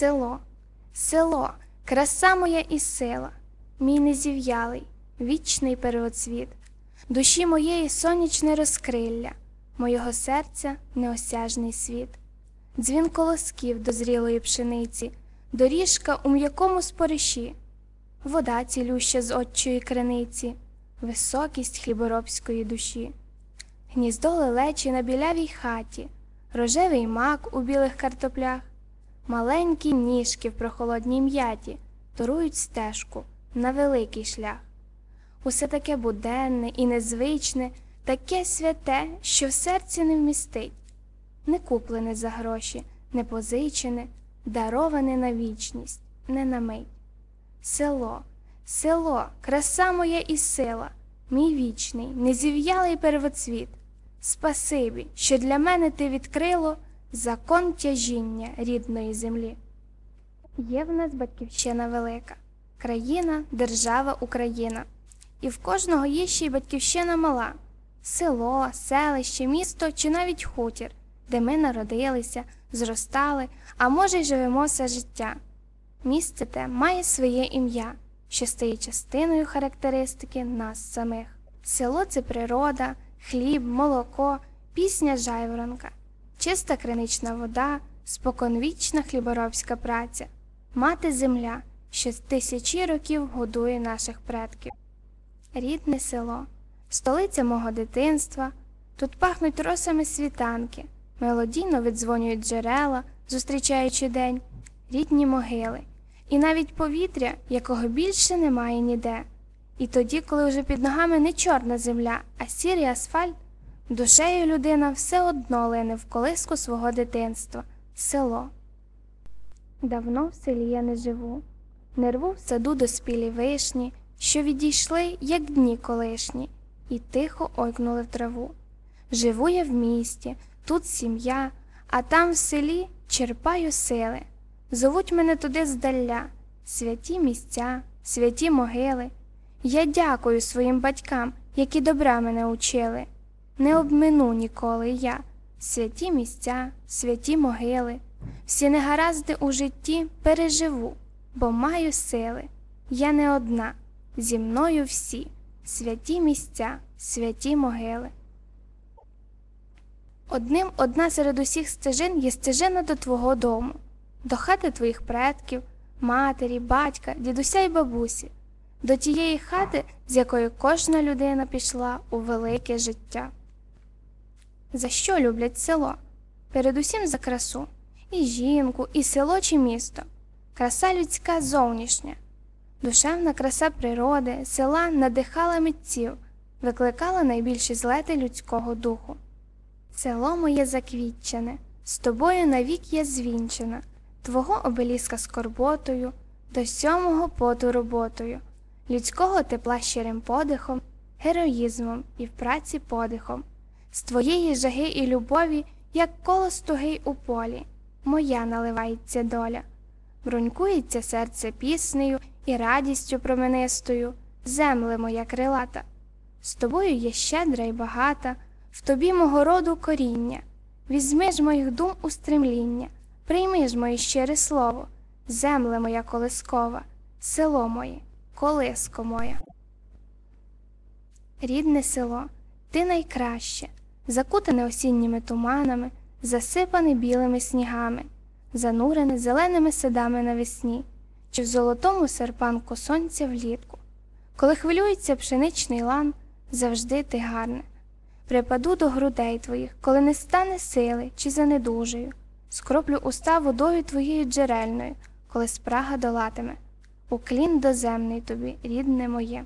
Село, село, краса моя і сила, мій незів'ялий, вічний первоцвіт, душі моєї сонячне розкрилля, моєго серця неосяжний світ, дзвін колосків до зрілої пшениці, доріжка у м'якому спориші, вода цілюща з отчої криниці, високість хліборобської душі, гніздо лелечі на білявій хаті, рожевий мак у білих картоплях. Маленькі ніжки в прохолодній м'яті торують стежку на великий шлях. Усе таке буденне і незвичне, таке святе, що в серці не вмістить, не куплене за гроші, не позичене, дароване на вічність, не на мить. Село, село, краса моя і сила, мій вічний, незів'ялий первоцвіт. Спасибі, що для мене ти відкрило закон тяжіння рідної землі. Є в нас батьківщина велика, країна, держава Україна, і в кожного є ще й батьківщина мала, село, селище, місто чи навіть хутір, де ми народилися, зростали, а може й живемо все життя. Місце те має своє ім'я, що стає частиною характеристики нас самих. Село це природа, хліб, молоко, пісня жайворонка чиста кринична вода, споконвічна хліборобська праця, мати земля, що тисячі років годує наших предків. Рідне село, столиця мого дитинства, тут пахнуть росами світанки, мелодійно віддзвонюють джерела, зустрічаючи день, рідні могили, і навіть повітря, якого більше немає ніде. І тоді, коли вже під ногами не чорна земля, а сірий асфальт. Душею людина все одно лине в колиску свого дитинства, село. Давно в селі я не живу, не рву в саду доспілі вишні, що відійшли, як дні колишні, і тихо ойкнули в траву. Живу я в місті, тут сім'я, а там в селі черпаю сили. Зовуть мене туди здаля, святі місця, святі могили. Я дякую своїм батькам, які добра мене учили не обмину ніколи я, святі місця, святі могили, всі негаразди у житті переживу, бо маю сили. Я не одна, зі мною всі, святі місця, святі могили. Одним одна серед усіх стежин є стежина до твого дому, до хати твоїх предків, матері, батька, дідуся й бабусі, до тієї хати, з якої кожна людина пішла у велике життя. За що люблять село? Передусім за красу, і жінку, і село чи місто, краса людська зовнішня, душевна краса природи, села надихала митців, викликала найбільші злети людського духу. Село моє заквітчене, з тобою навік я звінчена, твого обеліска скорботою, до сьомого поту роботою, людського тепла щирим подихом, героїзмом і в праці подихом з твоєї жаги і любові, як колос тугий у полі, моя наливається доля, брунькується серце піснею і радістю променистою, земле моя крилата. З тобою є щедра й багата, в тобі мого роду коріння, візьми ж моїх дум у стремління, прийми ж моє щире слово, земле моя колискова, село моє, колиско моя. Рідне село, ти найкраще, закутане осінніми туманами, засипане білими снігами, занурене зеленими садами навесні, чи в золотому серпанку сонця влітку. Коли хвилюється пшеничний лан, завжди ти гарне. Припаду до грудей твоїх, коли не стане сили чи занедужаю, скроплю уста водою твоєю джерельною, коли спрага долатиме. Уклін доземний тобі, рідне моє.